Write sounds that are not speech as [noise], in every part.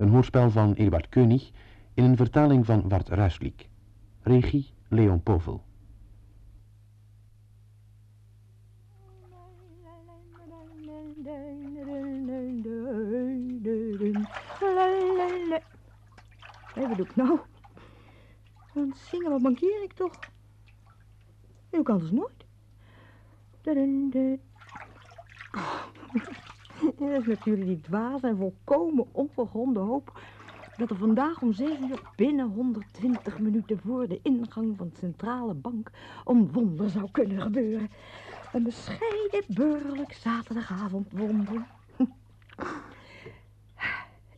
Een hoorspel van Eduard König in een vertaling van Wart Ruisliek. Regie Leon Povel. Hé, wat doe ik nou? Aan het zingen, wat mankeer ik toch? Ik kan dus nooit. Dat is natuurlijk die dwaas en volkomen ongegronde hoop dat er vandaag om zeven uur binnen 120 minuten voor de ingang van de centrale bank een wonder zou kunnen gebeuren. Een bescheiden burgerlijk zaterdagavondwonder.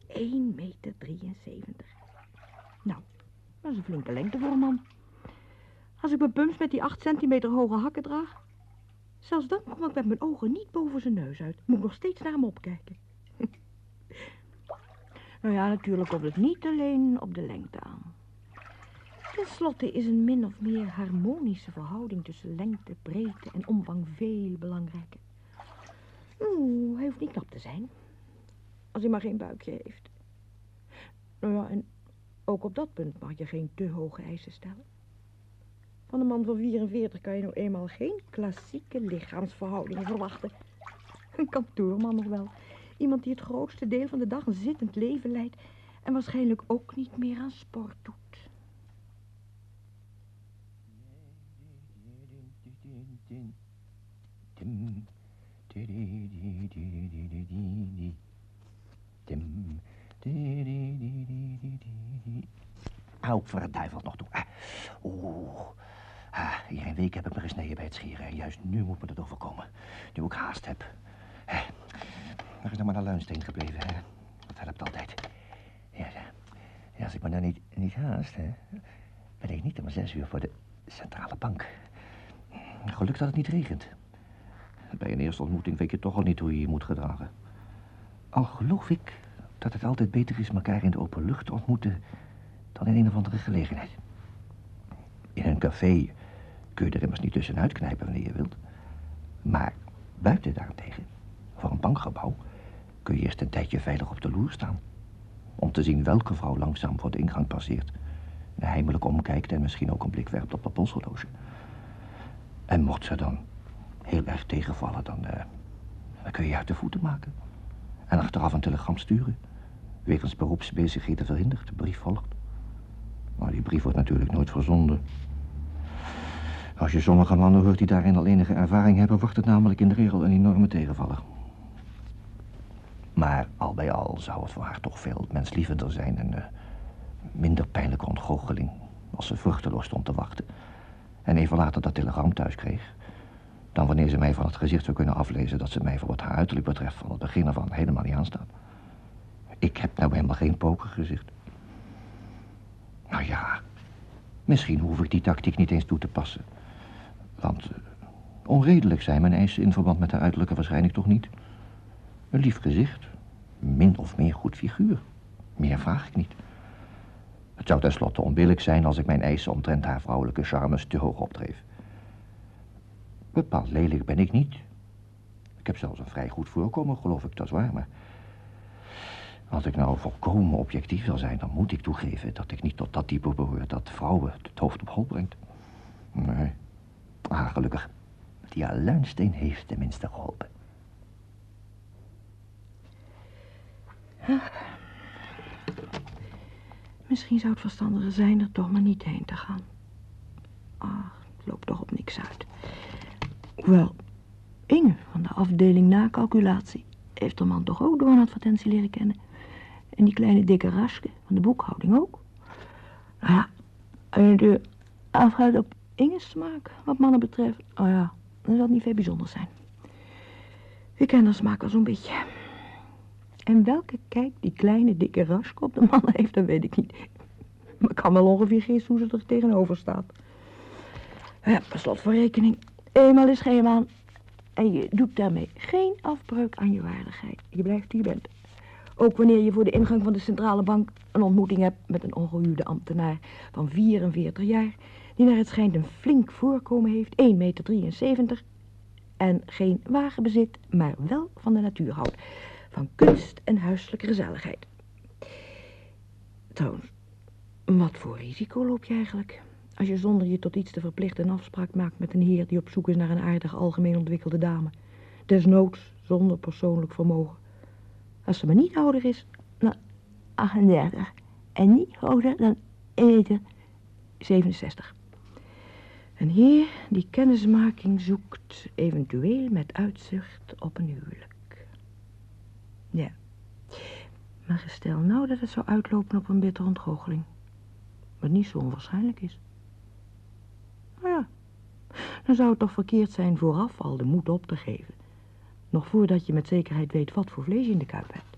1 [laughs] meter 73. Nou, dat is een flinke lengte voor een man. Als ik mijn pumps met die 8 centimeter hoge hakken draag, zelfs dan kom ik met mijn ogen niet boven zijn neus uit. Moet nog steeds naar hem opkijken. [laughs] nou ja, natuurlijk komt het niet alleen op de lengte aan. Ten slotte is een min of meer harmonische verhouding tussen lengte, breedte en omvang veel belangrijker. Oeh, hij hoeft niet knap te zijn. Als hij maar geen buikje heeft. Nou ja, en ook op dat punt mag je geen te hoge eisen stellen. Van een man van 44 kan je nou eenmaal geen klassieke lichaamsverhoudingen verwachten. Een kantoorman nog wel. Iemand die het grootste deel van de dag een zittend leven leidt... en waarschijnlijk ook niet meer aan sport doet. Au, verduiveld nog toe. Ah. Ah, hier een week heb ik me gesneden bij het scheren. En juist nu moet me dat overkomen. Nu ik haast heb. Eh, er is maar een luinsteen gebleven, hè. Dat helpt altijd. Ja, ja. als ik me dan niet, niet haast, hè, ben ik niet om zes uur voor de centrale bank. Gelukkig dat het niet regent. Bij een eerste ontmoeting weet je toch al niet hoe je je moet gedragen. Al geloof ik dat het altijd beter is elkaar in de open lucht te ontmoeten dan in een of andere gelegenheid. In een café kun je er immers niet tussenuit knijpen wanneer je wilt. Maar buiten daarentegen, voor een bankgebouw, kun je eerst een tijdje veilig op de loer staan. Om te zien welke vrouw langzaam voor de ingang passeert. Heimelijk omkijkt en misschien ook een blik werpt op dat polshorloge. En mocht ze dan heel erg tegenvallen, dan, eh, dan kun je je uit de voeten maken. En achteraf een telegram sturen. Wegens beroepsbezigheden verhinderd, de brief volgt. Maar die brief wordt natuurlijk nooit verzonden. Als je sommige mannen hoort die daarin al enige ervaring hebben, wordt het namelijk in de regel een enorme tegenvaller. Maar al bij al zou het voor haar toch veel menslievender zijn en uh, minder pijnlijke ontgoocheling als ze vruchteloos stond te wachten en even later dat telegram thuis kreeg, dan wanneer ze mij van het gezicht zou kunnen aflezen dat ze mij voor wat haar uiterlijk betreft van het begin af aan helemaal niet aanstaat. Ik heb nou helemaal geen pokergezicht. Nou ja, misschien hoef ik die tactiek niet eens toe te passen. Want uh, onredelijk zijn mijn eisen in verband met haar uiterlijke waarschijnlijk toch niet. Een lief gezicht, min of meer goed figuur. Meer vraag ik niet. Het zou tenslotte onbillijk zijn als ik mijn eisen omtrent haar vrouwelijke charmes te hoog opdreef. Bepaald lelijk ben ik niet. Ik heb zelfs een vrij goed voorkomen, geloof ik, dat is waar, maar... Als ik nou volkomen objectief wil zijn, dan moet ik toegeven dat ik niet tot dat type behoor dat vrouwen het hoofd op hol brengt. Nee. Ah, gelukkig. Die aluinsteen heeft tenminste geholpen. Misschien zou het verstandiger zijn er toch maar niet heen te gaan. Ah, het loopt toch op niks uit. Wel, Inge van de afdeling nakalculatie heeft de man toch ook door een advertentie leren kennen. En die kleine dikke Raske van de boekhouding ook. Nou ja, als je de afgaat op Smaak, wat mannen betreft, oh ja, dan zal het niet veel bijzonders zijn. Ik ken haar smaak al zo'n beetje. En welke kijk die kleine dikke Raske op de mannen [laughs] heeft, dat weet ik niet. Maar ik kan wel ongeveer gissen hoe ze er tegenover staat. Ja, per slot voor rekening. Eenmaal is geen aan. En je doet daarmee geen afbreuk aan je waardigheid. Je blijft wie je bent. Ook wanneer je voor de ingang van de centrale bank een ontmoeting hebt met een ongehuwde ambtenaar van 44 jaar, die naar het schijnt een flink voorkomen heeft, 1,73 meter, en geen wagen bezit, maar wel van de natuur houdt, van kunst en huiselijke gezelligheid. Trouwens, wat voor risico loop je eigenlijk? Als je zonder je tot iets te verplichten een afspraak maakt met een heer die op zoek is naar een aardig algemeen ontwikkelde dame. Desnoods zonder persoonlijk vermogen. Als ze maar niet ouder is dan 38 en niet ouder dan 67. Een heer die kennismaking zoekt, eventueel met uitzicht op een huwelijk. Ja. Maar stel nou dat het zou uitlopen op een bittere ontgoocheling. Wat niet zo onwaarschijnlijk is. Nou ja, dan zou het toch verkeerd zijn vooraf al de moed op te geven. Nog voordat je met zekerheid weet wat voor vlees je in de kuip hebt.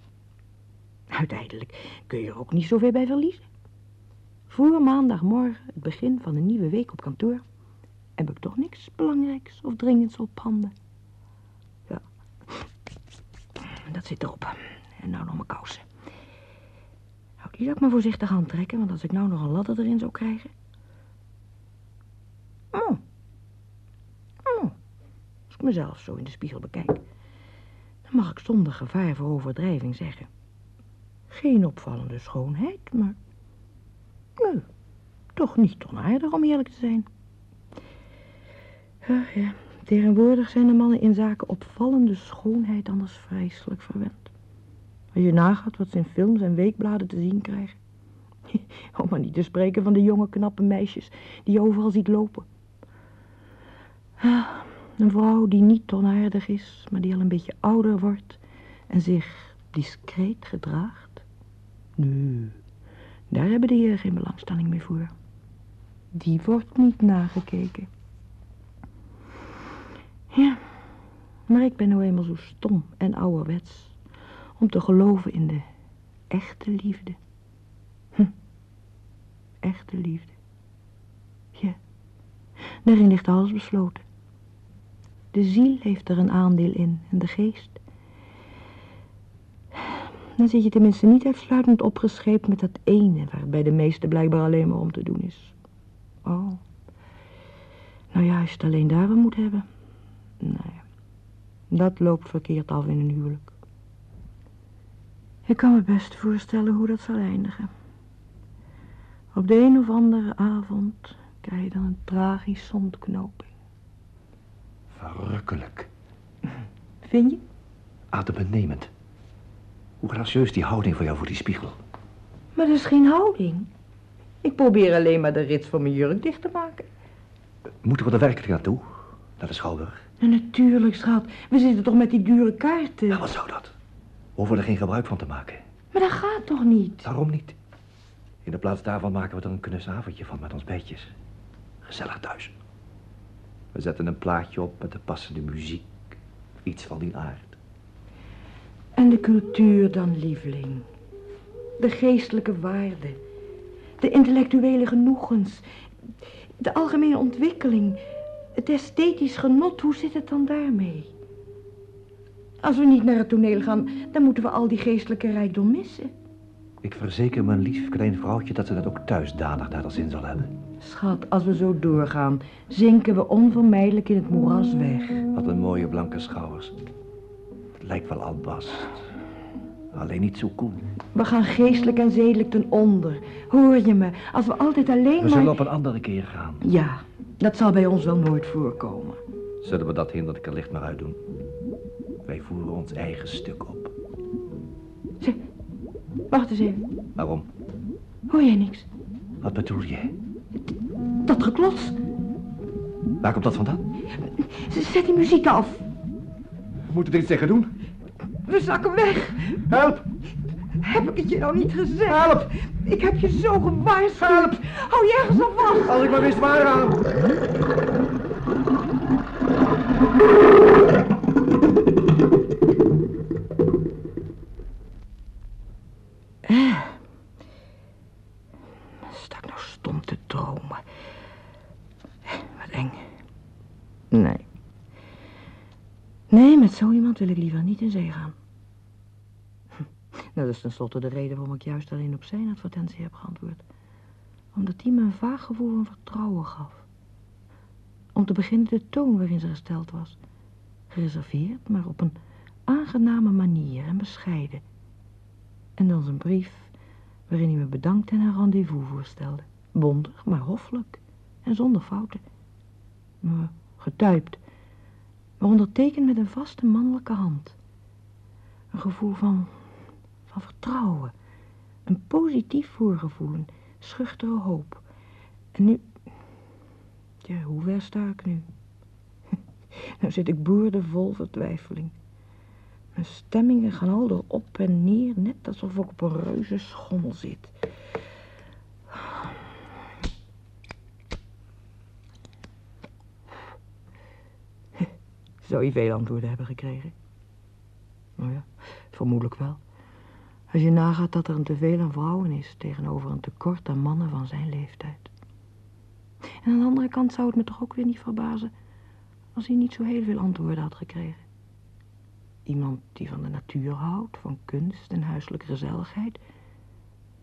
Uiteindelijk kun je er ook niet zoveel bij verliezen. Voor maandagmorgen, het begin van een nieuwe week op kantoor, heb ik toch niks belangrijks of dringends op handen. Ja, dat zit erop. En nou nog mijn kousen. Nou, die zou ik maar voorzichtig aantrekken, want als ik nou nog een ladder erin zou krijgen... Oh. Oh. Als ik mezelf zo in de spiegel bekijk, dan mag ik zonder gevaar voor overdrijving zeggen. Geen opvallende schoonheid, maar... Nee, toch niet onaardig om eerlijk te zijn. Ach ja, tegenwoordig zijn de mannen in zaken opvallende schoonheid anders vreselijk verwend. Als je nagaat wat ze in films en weekbladen te zien krijgen. [laughs] Om maar niet te spreken van de jonge knappe meisjes die je overal ziet lopen. Ah, een vrouw die niet onaardig is, maar die al een beetje ouder wordt en zich discreet gedraagt. Nee, daar hebben de heren geen belangstelling meer voor. Die wordt niet nagekeken. Ja, maar ik ben nou eenmaal zo stom en ouderwets om te geloven in de echte liefde. Hm. Echte liefde. Ja, daarin ligt alles besloten. De ziel heeft er een aandeel in en de geest. Dan zit je tenminste niet uitsluitend opgescheept met dat ene... waar bij de meesten blijkbaar alleen maar om te doen is. Oh. Nou ja, als je het alleen daarom moet hebben... Nee, dat loopt verkeerd af in een huwelijk. Ik kan me best voorstellen hoe dat zal eindigen. Op de een of andere avond krijg je dan een tragische ontknoping. Verrukkelijk. Vind je? Adembenemend. Hoe gracieus die houding van jou voor die spiegel. Maar dat is geen houding. Ik probeer alleen maar de rits van mijn jurk dicht te maken. Moeten we er werkelijk naartoe? Naar de Schouwburg? Nou, natuurlijk, schat. We zitten toch met die dure kaarten. Ja, wat zou dat? We hoeven er geen gebruik van te maken. Maar dat gaat toch niet? Waarom niet? In de plaats daarvan maken we er een knus avondje van met ons beetjes. Gezellig thuis. We zetten een plaatje op met de passende muziek. Iets van die aard. En de cultuur dan, lieveling. De geestelijke waarden. De intellectuele genoegens. De algemene ontwikkeling. Het esthetisch genot, hoe zit het dan daarmee? Als we niet naar het toneel gaan, dan moeten we al die geestelijke rijkdom missen. Ik verzeker mijn lief klein vrouwtje dat ze dat ook thuis danig naar de zin zal hebben. Schat, als we zo doorgaan, zinken we onvermijdelijk in het moeras weg. Wat een mooie blanke schouders. Het lijkt wel albast. Alleen niet zo koel. We gaan geestelijk en zedelijk ten onder. Hoor je me? Als we altijd alleen We maar... zullen op een andere keer gaan. Ja, dat zal bij ons wel nooit voorkomen. Zullen we dat hinderlijke licht maar uitdoen? Wij voeren ons eigen stuk op. Zeg, wacht eens even. Waarom? Hoor jij niks? Wat bedoel je? Dat geklots. Waar komt dat vandaan? Zet die muziek af. Moet ik iets tegen doen? We zakken weg. Help! Heb ik het je nou niet gezegd? Help! Ik heb je zo gewaarschuwd. Help! Hou je ergens op vast. Als ik maar wist waaraan. Sta zo iemand wil ik liever niet in zee gaan. [laughs] Nou, dat is tenslotte de reden waarom ik juist alleen op zijn advertentie heb geantwoord. Omdat die me een vaag gevoel van vertrouwen gaf. Om te beginnen de toon waarin ze gesteld was. Gereserveerd, maar op een aangename manier en bescheiden. En dan zijn brief waarin hij me bedankte en een rendezvous voorstelde. Bondig, maar hoffelijk en zonder fouten. Maar getuipt, maar ondertekend met een vaste mannelijke hand. Een gevoel van, van vertrouwen, een positief voorgevoel, schuchtere hoop. En nu, ja, hoe ver sta ik nu? [laughs] nou zit ik boerdevol vertwijfeling. Mijn stemmingen gaan al door op en neer, net alsof ik op een reuze schommel zit. Zou je veel antwoorden hebben gekregen? Nou ja, vermoedelijk wel. Als je nagaat dat er een teveel aan vrouwen is tegenover een tekort aan mannen van zijn leeftijd. En aan de andere kant zou het me toch ook weer niet verbazen als hij niet zo heel veel antwoorden had gekregen. Iemand die van de natuur houdt, van kunst en huiselijke gezelligheid,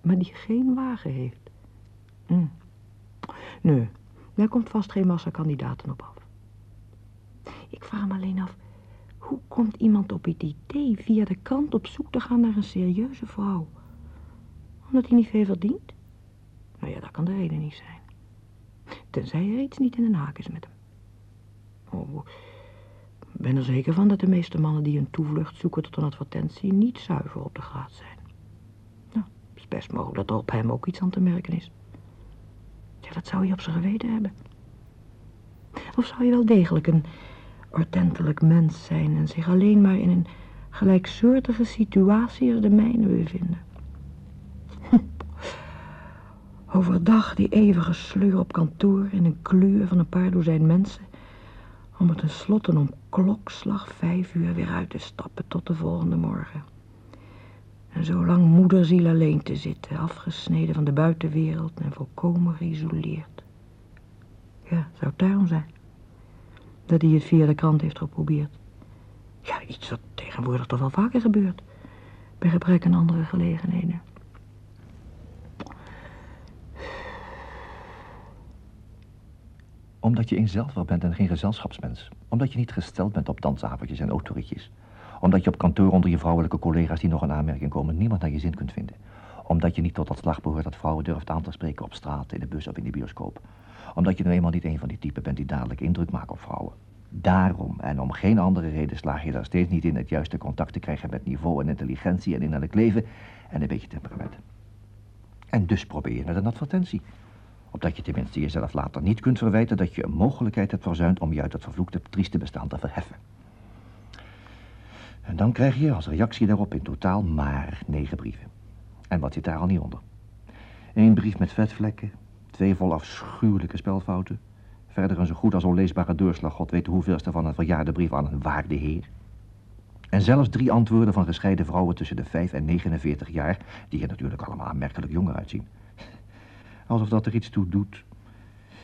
maar die geen wagen heeft. Hm. Nee, daar komt vast geen massa kandidaten op af. Ik vraag me alleen af, hoe komt iemand op het idee via de krant op zoek te gaan naar een serieuze vrouw? Omdat hij niet veel verdient? Nou ja, dat kan de reden niet zijn. Tenzij er iets niet in de haak is met hem. Oh, ik ben er zeker van dat de meeste mannen die een toevlucht zoeken tot een advertentie niet zuiver op de graad zijn. Nou, het is best mogelijk dat er op hem ook iets aan te merken is. Ja, dat zou je op zijn geweten hebben. Of zou je wel degelijk een ordentelijk mens zijn en zich alleen maar in een gelijksoortige situatie als de mijne bevinden? [laughs] Overdag die eeuwige sleur op kantoor in een kleur van een paar dozijn mensen om er tenslotte om klokslag vijf uur weer uit te stappen tot de volgende morgen. En zo lang moederziel alleen te zitten, afgesneden van de buitenwereld en volkomen geïsoleerd. Ja, zou het daarom zijn. Dat hij het via de krant heeft geprobeerd. Ja, iets dat tegenwoordig toch wel vaker gebeurt. Bij gebrek aan andere gelegenheden. Omdat je eenzelfig bent en geen gezelschapsmens. Omdat je niet gesteld bent op dansavondjes en autorietjes. Omdat je op kantoor onder je vrouwelijke collega's die nog een aanmerking komen niemand naar je zin kunt vinden. Omdat je niet tot dat slag behoort dat vrouwen durft aan te spreken op straat, in de bus of in de bioscoop. Omdat je nu eenmaal niet een van die typen bent die dadelijk indruk maken op vrouwen. Daarom en om geen andere reden slaag je daar steeds niet in het juiste contact te krijgen met niveau en intelligentie en innerlijk leven en een beetje temperament. En dus probeer je met een advertentie opdat je tenminste jezelf later niet kunt verwijten dat je een mogelijkheid hebt verzuimd om je uit dat vervloekte, trieste bestaan te verheffen. En dan krijg je als reactie daarop in totaal maar negen brieven. En wat zit daar al niet onder? Eén brief met vetvlekken, twee vol afschuwelijke spelfouten, verder een zo goed als onleesbare deurslag, god weet hoeveelste van een verjaarde brief aan een waarde heer. En zelfs drie antwoorden van gescheiden vrouwen tussen de 5 en 49 jaar, die er natuurlijk allemaal aanmerkelijk jonger uitzien. Alsof dat er iets toe doet.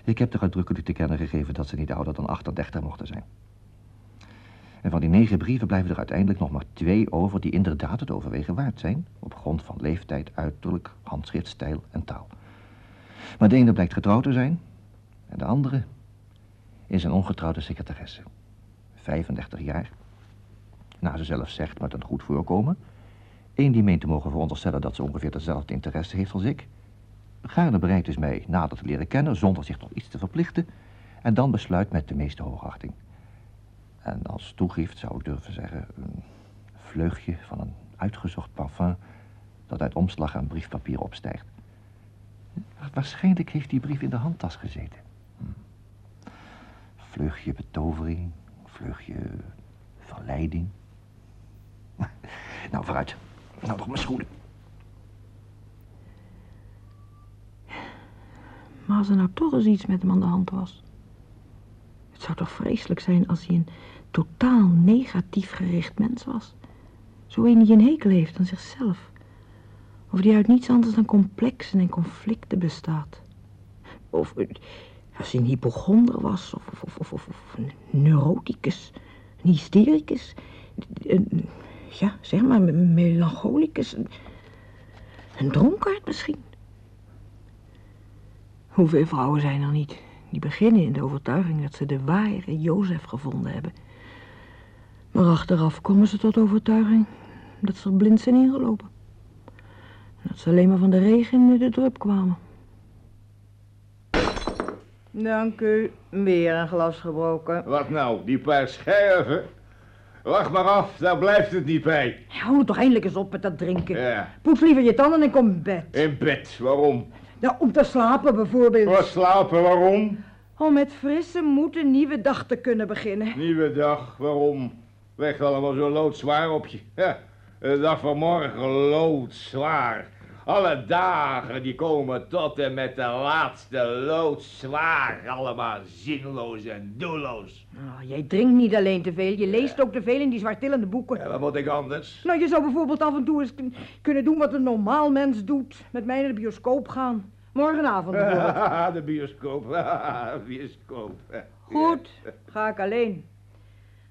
Ik heb er uitdrukkelijk te kennen gegeven dat ze niet ouder dan 38 mochten zijn. En van die negen brieven blijven er uiteindelijk nog maar twee over die inderdaad het overwegen waard zijn, op grond van leeftijd, uiterlijk, handschriftstijl en taal. Maar de ene blijkt getrouwd te zijn en de andere is een ongetrouwde secretaresse. 35 jaar, naar ze zelf zegt met een goed voorkomen. Eén die meent te mogen veronderstellen dat ze ongeveer dezelfde interesse heeft als ik gaarne bereid is mij nader te leren kennen zonder zich tot iets te verplichten en dan besluit met de meeste hoogachting. En als toegift zou ik durven zeggen een vleugje van een uitgezocht parfum dat uit omslag en briefpapier opstijgt. Waarschijnlijk heeft die brief in de handtas gezeten. Hm. Vleugje betovering, vleugje verleiding. [laughs] Nou, vooruit. Nou, nog mijn schoenen. Maar als er nou toch eens iets met hem aan de hand was. Het zou toch vreselijk zijn als hij een totaal negatief gericht mens was. Zo een die een hekel heeft aan zichzelf. Of die uit niets anders dan complexen en conflicten bestaat. Of als hij een hypochonder was, of, of, of, of, een neuroticus, een hystericus. Een, ja, zeg maar, een melancholicus. Een, een dronkaard misschien. Hoeveel vrouwen zijn er niet die beginnen in de overtuiging dat ze de ware Jozef gevonden hebben. Maar achteraf komen ze tot overtuiging dat ze er blind zijn ingelopen. Dat ze alleen maar van de regen in de drup kwamen. Dank u. Weer een glas gebroken. Wat nou, die paar scherven? Wacht maar af, daar blijft het niet bij. Hou toch eindelijk eens op met dat drinken. Ja, Poets liever je tanden en kom in bed. in bed, waarom? Nou, om te slapen bijvoorbeeld. Voor slapen, waarom? Om met frisse moed een nieuwe dag te kunnen beginnen. Nieuwe dag, waarom? Ligt allemaal zo loodzwaar op je. Ja, de dag van morgen loodzwaar. Alle dagen die komen tot en met de laatste loodzwaar. Allemaal zinloos en doelloos. Oh, jij drinkt niet alleen te veel, je leest ook te veel in die zwartillende boeken. Ja, wat moet ik anders? Nou, je zou bijvoorbeeld af en toe eens kun- kunnen doen wat een normaal mens doet. Met mij naar de bioscoop gaan. Morgenavond [laughs] bijvoorbeeld. de bioscoop, [laughs] bioscoop. Goed, ga ik alleen.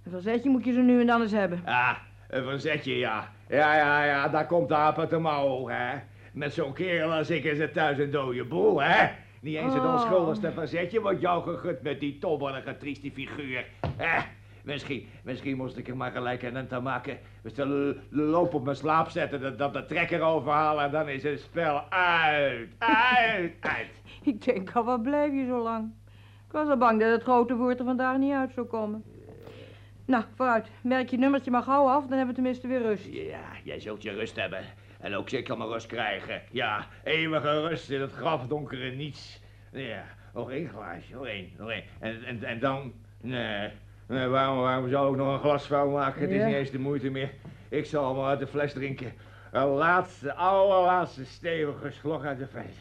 Een verzetje moet je zo nu en dan eens hebben. Ah, een verzetje, ja. Ja, ja, ja, daar komt de apen te mouw, hè. Met zo'n kerel als ik is het thuis een dode boel, hè. Niet eens het Oh. onschuldigste verzetje wordt jou gegund met die tobberige, trieste figuur. Eh, misschien, misschien moest ik er maar gelijk een end aan maken. Dus de l- loop op mijn slaap zetten, dat, dat de trekker overhalen en dan is het spel uit, uit, uit. [laughs] Ik denk al, wat blijf je zo lang? Ik was al bang dat het grote woord er vandaag niet uit zou komen. Nou, vooruit. Merk je nummertje maar gauw af, dan hebben we tenminste weer rust. Ja, jij zult je rust hebben. En ook zeker maar rust krijgen. Ja, eeuwige rust in het grafdonkere niets. Ja, nog één glaasje, nog één, nog één. En, en, en dan, nee, nee waarom, waarom zou ik nog een glas vuil maken? Het is Ja. niet eens de moeite meer. Ik zal maar uit de fles drinken. Een laatste, allerlaatste stevige slok uit de fles.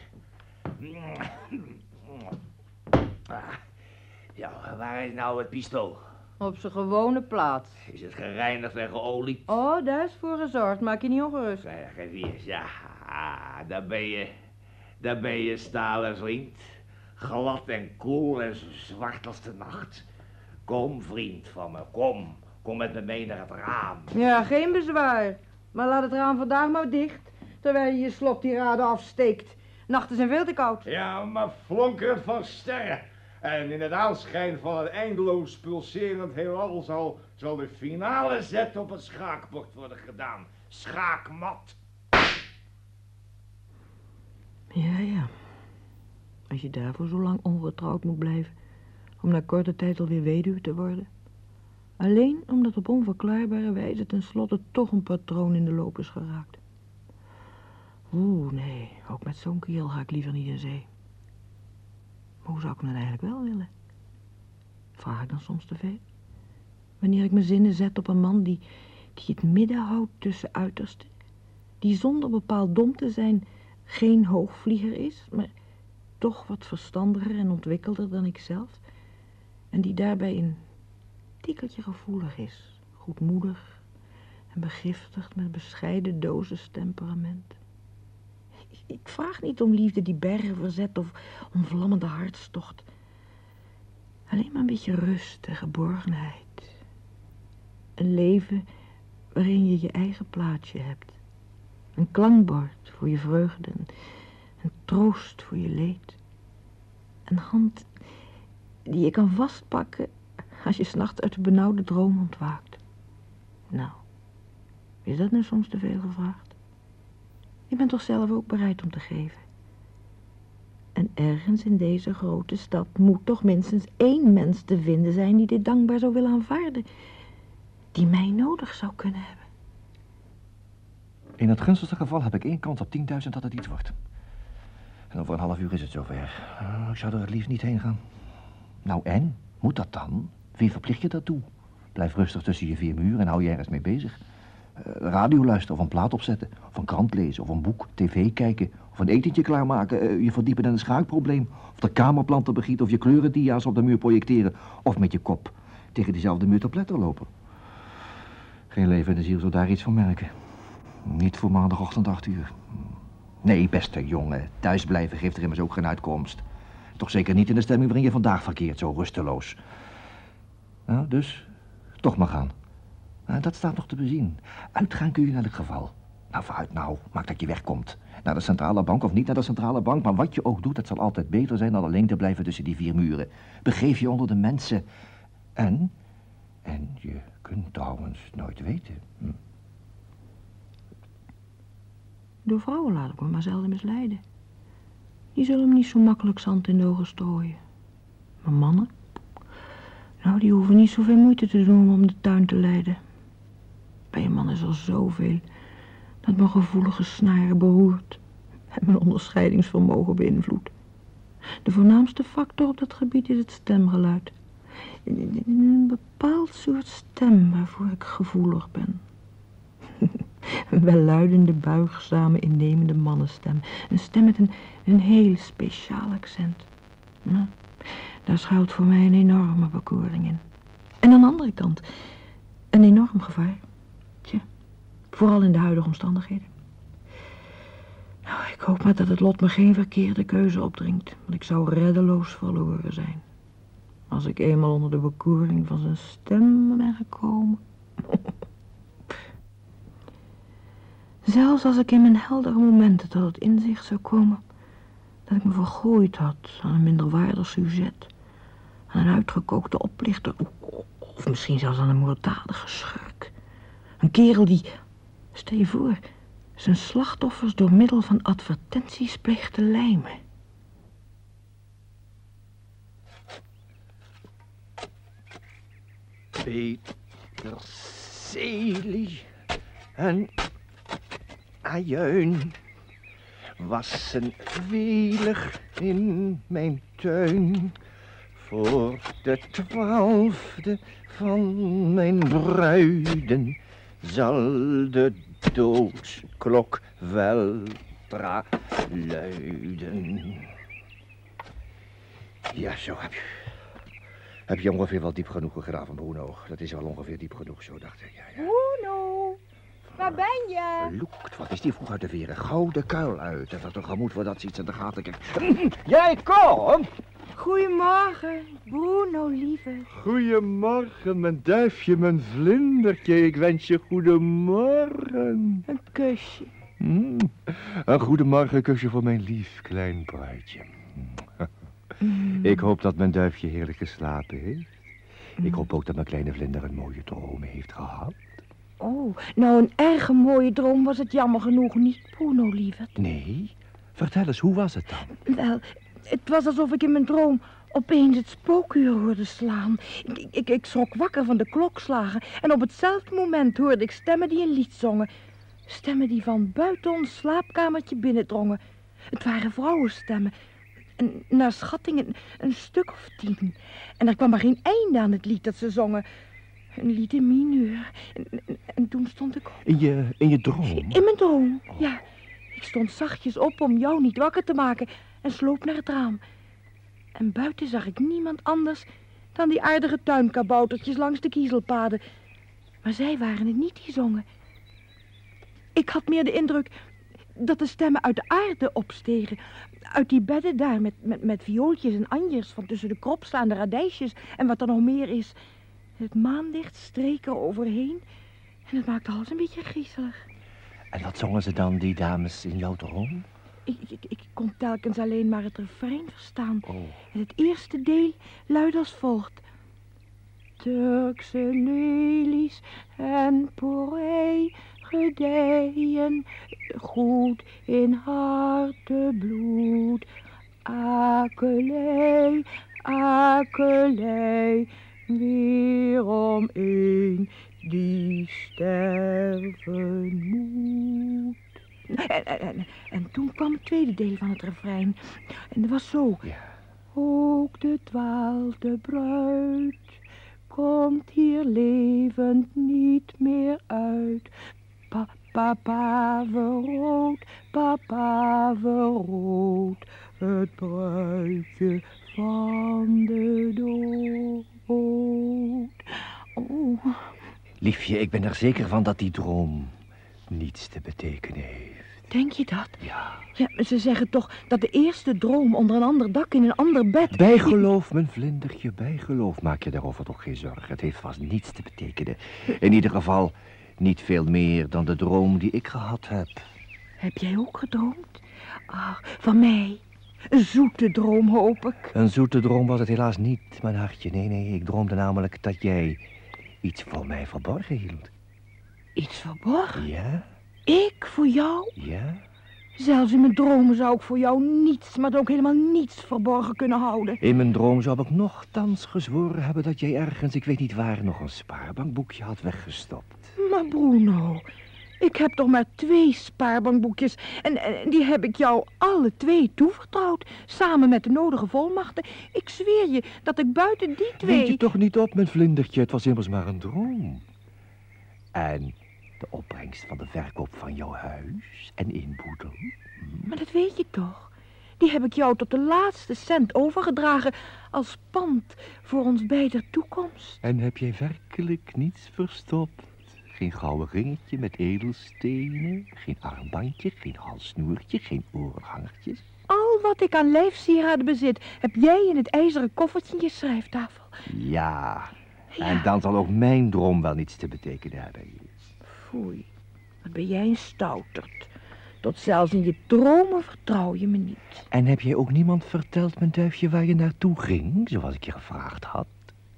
Ah, Ja, waar is nou het pistool? Op zijn gewone plaats. Is het gereinigd en geolied? Oh, daar is voor gezorgd. Maak je niet ongerust. Hier eens. Ja, daar ben je. Daar ben je, stalen vriend. Glad en koel en zo zwart als de nacht. Kom, vriend van me, kom. Kom met me mee naar het raam. Ja, geen bezwaar. Maar laat het raam vandaag maar dicht, terwijl je je slottirade afsteekt. Nachten zijn veel te koud. Ja, maar flonkerend van sterren. En in het aanschijn van het eindeloos pulserend heelal zal, zal de finale zet op het schaakbord worden gedaan. Schaakmat. Ja, ja. Als je daarvoor zo lang ongetrouwd moet blijven, om na korte tijd alweer weduwe te worden. Alleen omdat op onverklaarbare wijze tenslotte toch een patroon in de loop is geraakt. Oeh, nee, ook met zo'n kiel ga ik liever niet in zee. Hoe zou ik hem dan eigenlijk wel willen? Vraag ik dan soms te veel? Wanneer ik mijn zinnen zet op een man die, die het midden houdt tussen uitersten, die zonder bepaald dom te zijn geen hoogvlieger is, maar toch wat verstandiger en ontwikkelder dan ik zelf. En die daarbij een tikkeltje gevoelig is, goedmoedig en begiftigd met bescheiden dosis temperament. Ik- vraag niet om liefde die bergen verzet of om vlammende hartstocht. Alleen maar een beetje rust en geborgenheid. Een leven waarin je je eigen plaatsje hebt. Een klankbord voor je vreugde, een, troost voor je leed. Een hand die je kan vastpakken als je s'nachts uit een benauwde droom ontwaakt. Nou, is dat nu soms te veel gevraagd? Je bent toch zelf ook bereid om te geven? En ergens in deze grote stad moet toch minstens één mens te vinden zijn die dit dankbaar zou willen aanvaarden. Die mij nodig zou kunnen hebben. In het gunstigste geval heb ik één kans op 10.000 dat het iets wordt. En over een half uur is het zover. Oh, ik zou er het liefst niet heen gaan. Nou en? Moet dat dan? Wie verplicht je daartoe? Blijf rustig tussen je vier muren en hou je ergens mee bezig. Eh, radio luisteren of een plaat opzetten. Of een krant lezen of een boek, tv kijken. Of een etentje klaarmaken, eh, je verdiepen in een schaakprobleem. Of de kamerplanten begieten of je kleurendia's op de muur projecteren. Of met je kop tegen diezelfde muur te pletter lopen. Geen levende ziel zou daar iets van merken. Niet voor maandagochtend acht uur. Nee, beste jongen, thuisblijven geeft er immers ook geen uitkomst. Toch zeker niet in de stemming waarin je vandaag verkeert, zo rusteloos. Nou, dus, toch maar gaan. Nou, dat staat nog te bezien. Uitgaan kun je in elk geval. Nou, vooruit nou, maak dat je wegkomt. Naar de centrale bank of niet naar de centrale bank, maar wat je ook doet, dat zal altijd beter zijn dan alleen te blijven tussen die vier muren. Begeef je onder de mensen. En, en je kunt trouwens nooit weten. Hm. Door vrouwen laat ik me maar zelden misleiden. Die zullen me niet zo makkelijk zand in de ogen strooien. Maar mannen? Nou, die hoeven niet zoveel moeite te doen om de tuin te leiden. Bij een man is er zoveel dat mijn gevoelige snaren beroert en mijn onderscheidingsvermogen beïnvloedt. De voornaamste factor op dat gebied is het stemgeluid. Een bepaald soort stem waarvoor ik gevoelig ben. [laughs] Een welluidende, buigzame, innemende mannenstem. Een stem met een, een heel speciaal accent. Daar schuilt voor mij een enorme bekoring in. En aan de andere kant, een enorm gevaar. Vooral in de huidige omstandigheden. Nou, ik hoop maar dat het lot me geen verkeerde keuze opdringt, want ik zou reddeloos verloren zijn. Als ik eenmaal onder de bekoring van zijn stem ben gekomen. [laughs] Zelfs als ik in mijn heldere momenten tot het inzicht zou komen dat ik me vergooid had aan een minderwaardig sujet, aan een uitgekookte oplichter, of misschien zelfs aan een moorddadige schurk. Een kerel die, stel je voor, zijn slachtoffers door middel van advertenties pleegt te lijmen. Peterselie en ajuin wassen welig in mijn tuin voor de twaalfde van mijn bruiden zal de doodsklok weldra luiden. Ja, zo heb je. Heb je ongeveer wel diep genoeg gegraven, Bruno? Dat is wel ongeveer diep genoeg, zo dacht ik. Ja, ja. Bruno, waar ben je? Loekt, wat is die vroeg uit de veren? Gouden kuil uit. En dat er gemoed wordt dat ze iets in de gaten krijgt. [clears throat] Jij kom! Goedemorgen, Bruno, lieve. Goedemorgen, mijn duifje, mijn vlindertje. Ik wens je goedemorgen. Een kusje. Mm. Een goedemorgen kusje voor mijn lief klein bruidje. Ik hoop dat mijn duifje heerlijk geslapen heeft. Ik hoop ook dat mijn kleine vlinder een mooie droom heeft gehad. Oh, nou een erg mooie droom was het jammer genoeg niet, Bruno, lieverd. Nee? Vertel eens, hoe was het dan? Wel, het was alsof ik in mijn droom opeens het spookuur hoorde slaan. Ik, ik, ik schrok wakker van de klokslagen en op hetzelfde moment hoorde ik stemmen die een lied zongen. Stemmen die van buiten ons slaapkamertje binnendrongen. Het waren vrouwenstemmen. En naar schatting een, een stuk of tien. En er kwam maar geen einde aan het lied dat ze zongen. Een lied in mineur. En, en, en toen stond ik op. In je, in je droom? In mijn droom, ja. Ik stond zachtjes op om jou niet wakker te maken en sloop naar het raam. En buiten zag ik niemand anders dan die aardige tuinkaboutertjes langs de kiezelpaden. Maar zij waren het niet die zongen. Ik had meer de indruk dat de stemmen uit de aarde opstegen. Uit die bedden daar met, met, met viooltjes en anjers van tussen de kropslaande radijsjes en wat er nog meer is. Het maanlicht streek er overheen en het maakte alles een beetje griezelig. En wat zongen ze dan, die dames, in jouw droom? Ik, ik, ik kon telkens alleen maar het refrein verstaan. Oh. En het eerste deel luidde als volgt. Turkse lelies en poree gedijen, goed in hartebloed. Akelei, akelei, weer om een die sterven moet. En, en, en, en toen kwam het tweede deel van het refrein. En dat was zo. Ja. Ook de twaalfde bruid komt hier levend niet meer uit. Papa, paverrood, papa, verrood, het bruidje van de dood. Oh, Liefje, ik ben er zeker van dat die droom niets te betekenen heeft. denk je dat? Ja. Ja, ze zeggen toch dat de eerste droom onder een ander dak in een ander bed... Bijgeloof, mijn vlindertje, bijgeloof. Maak je daarover toch geen zorgen. Het heeft vast niets te betekenen. In ieder geval niet veel meer dan de droom die ik gehad heb. Heb jij ook gedroomd? Ach, van mij. Een zoete droom, hoop ik. Een zoete droom was het helaas niet, mijn hartje. Nee, nee, ik droomde namelijk dat jij iets voor mij verborgen hield. Iets verborgen? Ja, Ik voor jou? ja. Zelfs in mijn dromen zou ik voor jou niets, maar ook helemaal niets verborgen kunnen houden. In mijn droom zou ik nogthans gezworen hebben dat jij ergens, ik weet niet waar, nog een spaarbankboekje had weggestopt. Maar Bruno, ik heb toch maar twee spaarbankboekjes en, en die heb ik jou alle twee toevertrouwd, samen met de nodige volmachten. Ik zweer je dat ik buiten die twee... Weet je toch niet op, mijn vlindertje, het was immers maar een droom. En de opbrengst van de verkoop van jouw huis en inboedel. Maar dat weet je toch? Die heb ik jou tot de laatste cent overgedragen als pand voor ons beider toekomst. En heb jij werkelijk niets verstopt? Geen gouden ringetje met edelstenen, geen armbandje, geen halssnoertje, geen oorhangertjes? Al wat ik aan lijfsieraden bezit, heb jij in het ijzeren koffertje in je schrijftafel. Ja, en dan zal ook mijn droom wel niets te betekenen hebben. Foei, wat ben jij een stouterd. Tot zelfs in je dromen vertrouw je me niet. En heb jij ook niemand verteld, mijn duifje, waar je naartoe ging, zoals ik je gevraagd had?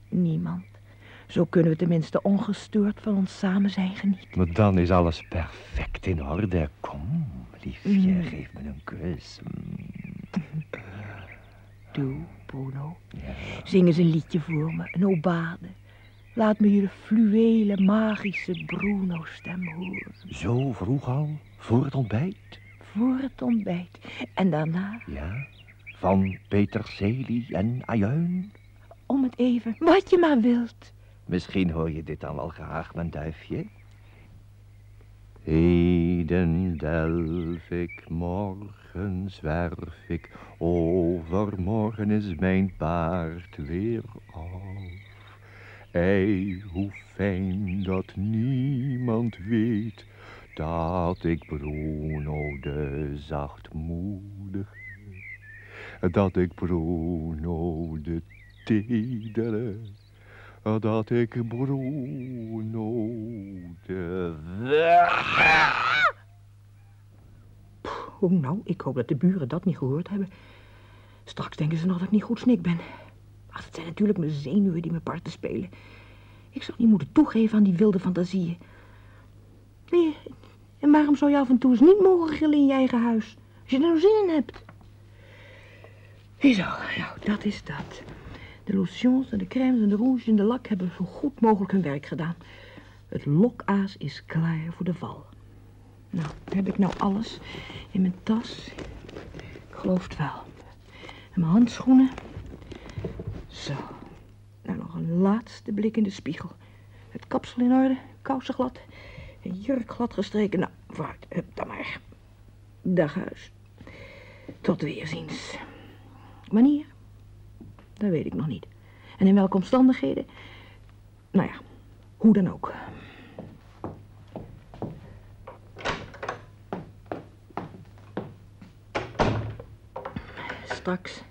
Niemand. Zo kunnen we tenminste ongestoord van ons samen zijn genieten. Maar dan is alles perfect in orde. Kom, liefje, Mm. geef me een kus. Mm. Doe, Bruno. Ja. Zing eens een liedje voor me, een obade. Laat me je fluwele, magische Bruno-stem horen. Zo vroeg al, voor het ontbijt? Voor het ontbijt. En daarna, Ja, van peterselie en ajuin. om het even, wat je maar wilt. Misschien hoor je dit dan wel graag, mijn duifje. Heden delf ik, morgen zwerf ik, overmorgen is mijn paard weer af. Ei, hoe fijn dat niemand weet dat ik Bruno de zachtmoedige, dat ik Bruno de tedere, dat ik Bruno de... Oh, nou, ik hoop dat de buren dat niet gehoord hebben. Straks denken ze nog dat ik niet goed snik ben. Ach, het zijn natuurlijk mijn zenuwen die me parten spelen. Ik zou niet moeten toegeven aan die wilde fantasieën. En waarom zou je af en toe eens niet mogen gillen in je eigen huis? Als je er nou zin in hebt. Ziezo, nou, dat is dat. De lotions en de crèmes en de rouges en de lak hebben zo goed mogelijk hun werk gedaan. Het lokaas is klaar voor de val. Nou, heb ik nou alles in mijn tas? Ik geloof het wel. En mijn handschoenen. Zo. Nou, nog een laatste blik in de spiegel. Het kapsel in orde, kousen glad, jurk glad gestreken. Nou, vooruit, hup dan maar. Dag huis. Tot weerziens. Wanneer? Dat weet ik nog niet. En in welke omstandigheden? Nou ja, hoe dan ook. Straks,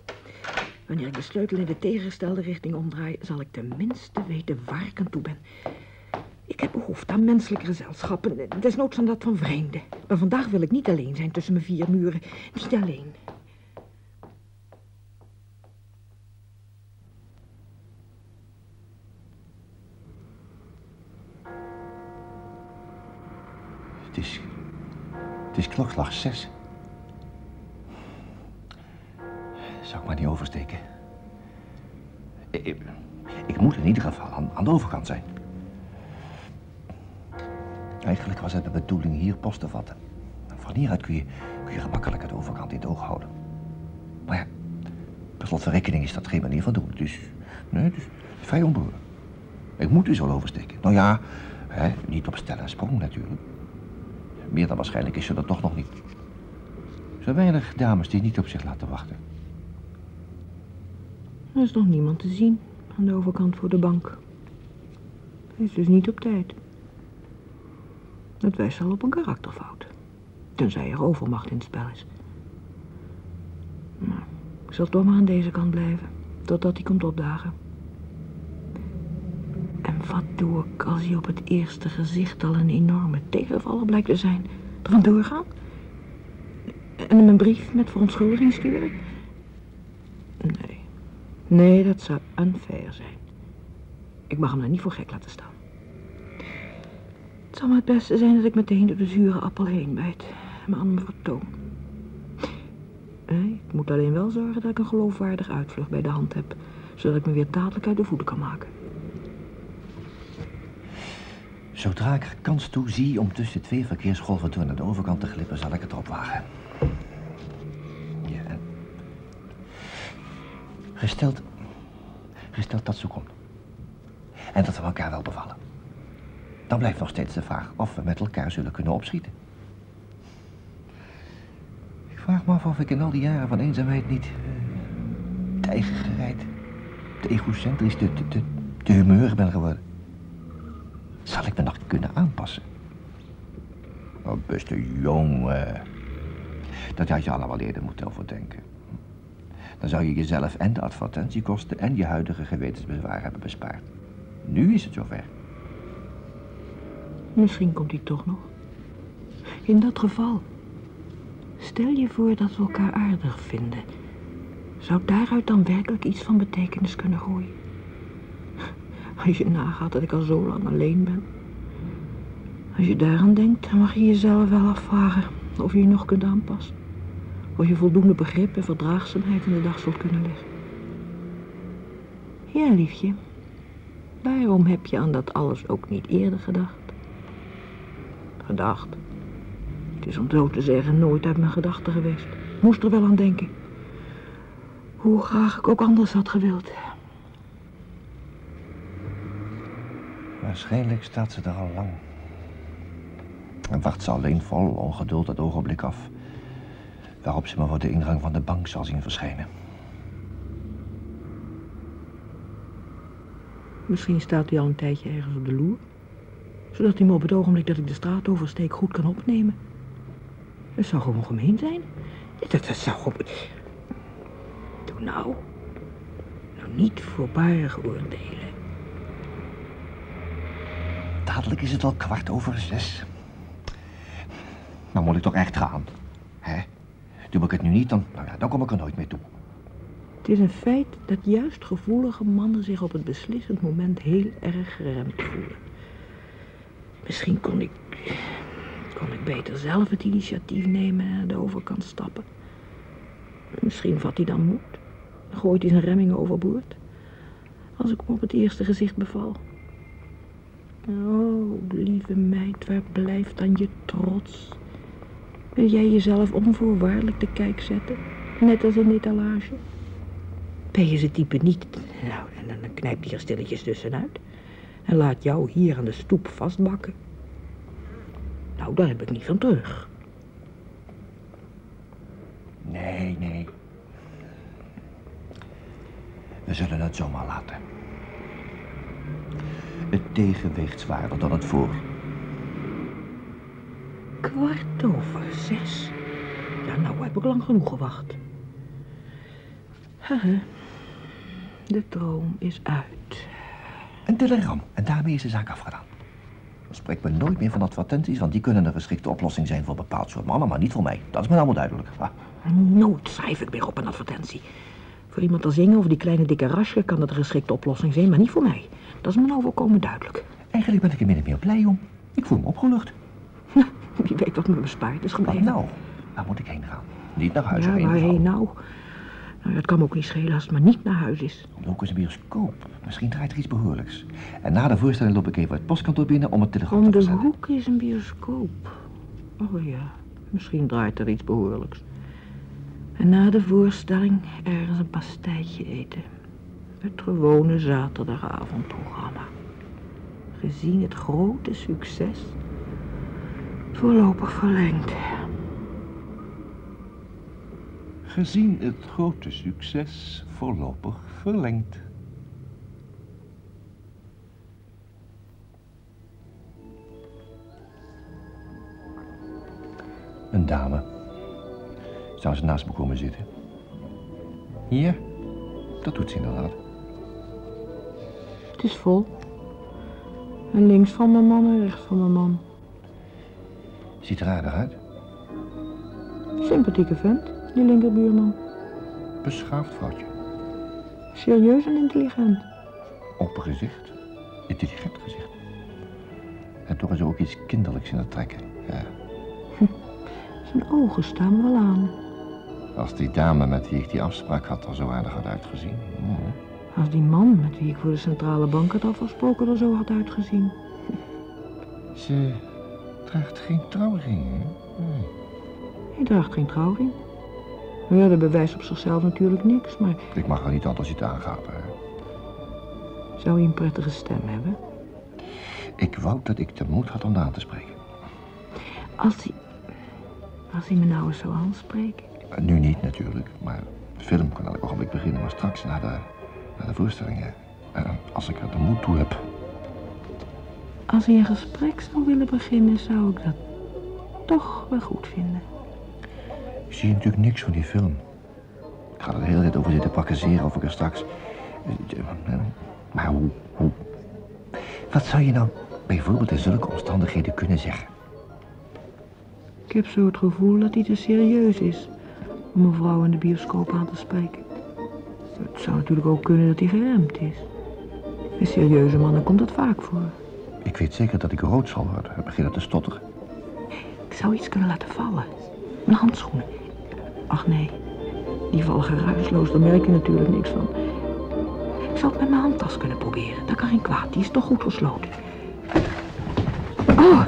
wanneer ik de sleutel in de tegengestelde richting omdraai, zal ik tenminste weten waar ik aan toe ben. Ik heb behoefte aan menselijke gezelschappen, desnoods dan dat van vreemden. Maar vandaag wil ik niet alleen zijn tussen mijn vier muren. Niet alleen. Het is... Het is klokslag zes. Maar niet oversteken. Ik, ik- moet in ieder geval aan, aan de overkant zijn. Eigenlijk was het de bedoeling hier post te vatten. Van hieruit kun je, kun je gemakkelijk de overkant in het oog houden. Maar ja, per slot van rekening is dat geen manier van doen. Dus, nee, is vrij onbehoorlijk. Ik moet dus wel oversteken. Nou ja, hè, niet op stel en sprong natuurlijk. Meer dan waarschijnlijk is ze dat toch nog niet. Er zijn weinig dames die niet op zich laten wachten. Er is nog niemand te zien aan de overkant voor de bank. Hij is dus niet op tijd. Dat wijst al op een karakterfout. Tenzij er overmacht in het spel is. Maar ik zal toch maar aan deze kant blijven. Totdat hij komt opdagen. En wat doe ik als hij op het eerste gezicht al een enorme tegenvaller blijkt te zijn? Er vandoor? En hem een brief met verontschuldiging sturen? Nee. Dat zou unfair zijn. Ik mag hem daar niet voor gek laten staan. Het zal maar het beste zijn dat ik meteen door de zure appel heen bijt. Me aan me vertoon. Ik moet alleen wel zorgen dat ik een geloofwaardig uitvlucht bij de hand heb. Zodat ik me weer dadelijk uit de voeten kan maken. Zodra ik er kans toe zie om tussen twee verkeersgolven door naar de overkant te glippen, zal ik het erop wagen. Ja. en- Gesteld, gesteld dat zo komt. En dat we elkaar wel bevallen. Dan blijft nog steeds de vraag of we met elkaar zullen kunnen opschieten. Ik vraag me af of ik in al die jaren van eenzaamheid niet... eh, te eigen gereid, te egocentrisch, te, te, ben geworden. Zal ik me nog kunnen aanpassen? Oh, beste jongen. Dat had je allemaal eerder moeten overdenken. Dan zou je jezelf en de advertentiekosten en je huidige gewetensbezwaar hebben bespaard. Nu is het zover. Misschien komt hij toch nog. In dat geval, stel je voor dat we elkaar aardig vinden. Zou daaruit dan werkelijk iets van betekenis kunnen groeien? Als je nagaat dat ik al zo lang alleen ben. Als je daaraan denkt, dan mag je jezelf wel afvragen of je je nog kunt aanpassen. Of je voldoende begrip en verdraagzaamheid in de dag zult kunnen leggen. Ja, liefje. Waarom heb je aan dat alles ook niet eerder gedacht? Gedacht? Het is om zo te zeggen nooit uit mijn gedachten geweest. Moest er wel aan denken. Hoe graag ik ook anders had gewild. Waarschijnlijk staat ze er al lang. En wacht ze alleen vol ongeduld het ogenblik af... waarop ze me voor de ingang van de bank zal zien verschijnen. Misschien staat hij al een tijdje ergens op de loer. Zodat hij me op het ogenblik dat ik de straat oversteek goed kan opnemen. Het zou gewoon gemeen zijn. Dat, dat zou gewoon... Doe nou. Nou niet voorbarig oordelen. Dadelijk is het al kwart over zes. Dan moet ik toch echt gaan. Doe ik het nu niet, dan, nou ja, dan kom ik er nooit meer toe. Het is een feit dat juist gevoelige mannen zich op het beslissend moment heel erg geremd voelen. Misschien kon ik, kon ik beter zelf het initiatief nemen en naar de overkant stappen. Misschien vat hij dan moed. Gooit hij zijn remmingen overboord. Als ik hem op het eerste gezicht beval. Oh, lieve meid, waar blijft dan je trots? Wil jij jezelf onvoorwaardelijk te kijk zetten? Net als een etalage? Ben je ze type niet? Nou, en dan knijpt hij er stilletjes tussenuit. En laat jou hier aan de stoep vastbakken. Nou, daar heb ik niet van terug. Nee, nee. We zullen het zomaar laten. Het tegen weegt zwaarder dan het voor. Kwart over zes. Ja, nou heb ik lang genoeg gewacht. De droom is uit. Een telegram. En daarmee is de zaak afgedaan. Spreek me nooit meer van advertenties, want die kunnen een geschikte oplossing zijn voor bepaald soort mannen, maar niet voor mij. Dat is me allemaal duidelijk. Ah, Nooit schrijf ik meer op een advertentie. Voor iemand als Inge of die kleine dikke rasje kan dat een geschikte oplossing zijn, maar niet voor mij. Dat is me nou volkomen duidelijk. eigenlijk ben ik er min of meer blij om. Ik voel me opgelucht. Wie weet wat me bespaard is Wat gebleven. nou? Waar moet ik heen gaan? Niet naar huis. Ja, waarheen nou? Nou, dat kan me ook niet schelen als het maar niet naar huis is. Om de hoek is een bioscoop. Misschien draait er iets behoorlijks. En na de voorstelling loop ik even het postkantoor binnen om het telegram Om te de bestellen. hoek is een bioscoop. Oh ja, misschien draait er iets behoorlijks. En na de voorstelling ergens een pastijtje eten. Het gewone zaterdagavondprogramma. Gezien het grote succes. Voorlopig verlengd. Gezien het grote succes voorlopig verlengd. Een dame. Zou ze naast me komen zitten? Ja, dat doet ze inderdaad. Het is vol. En links van mijn man en rechts van mijn man. Ziet er aardig uit. Sympathieke vent, die linkerbuurman. Beschaafd vrouwtje. Serieus en intelligent. Open gezicht. Intelligent gezicht. En toch is er ook iets kinderlijks in het trekken. Ja. [laughs] Zijn ogen staan me wel aan. Als die dame met wie ik die afspraak had er zo aardig had uitgezien. Hmm. Als die man met wie ik voor de centrale bank had afgesproken er zo had uitgezien. Ze draagt geen trouwring, hè? Nee. Hij draagt geen trouwring. Ja, dat bewijst op zichzelf natuurlijk niks, maar Ik mag er niet altijd zitten aangapen. hè. zou hij een prettige stem hebben? Ik wou dat ik de moed had om aan te spreken. Als hij... Als hij me nou eens zou aanspreken. Eh, Nu niet natuurlijk, maar de film kan elk ogenblik beginnen. Maar straks na de, na de voorstellingen, eh, als ik er de moed toe heb. Als hij een gesprek zou willen beginnen, zou ik dat toch wel goed vinden. Ik zie natuurlijk niks van die film. Ik ga er de hele tijd over zitten praktiseren of ik er straks... Maar hoe, hoe... Wat zou je nou bijvoorbeeld in zulke omstandigheden kunnen zeggen? Ik heb zo het gevoel dat hij te serieus is om een vrouw in de bioscoop aan te spreken. Het zou natuurlijk ook kunnen dat hij geremd is. Bij serieuze mannen komt dat vaak voor. Ik weet zeker dat ik rood zal worden en beginnen te stotteren. Ik zou iets kunnen laten vallen. Een handschoen. Ach nee, die vallen geruisloos, daar merk je natuurlijk niks van. Ik zou het met mijn handtas kunnen proberen. Dat kan geen kwaad, die is toch goed gesloten. Oh,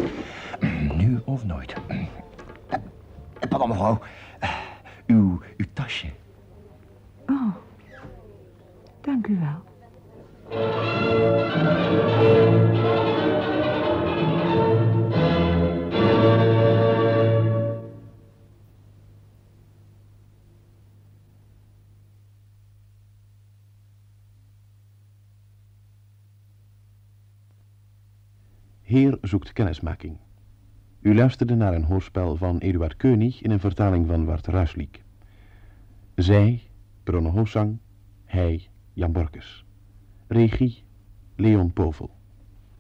Nu of nooit. Eh, Pardon, mevrouw. Zoekt kennismaking. U luisterde naar een hoorspel van Eduard Keunig in een vertaling van Wart Ruisliek. Zij, Bruno Hoosang, hij, Jan Borkes. Regie, Leon Povel.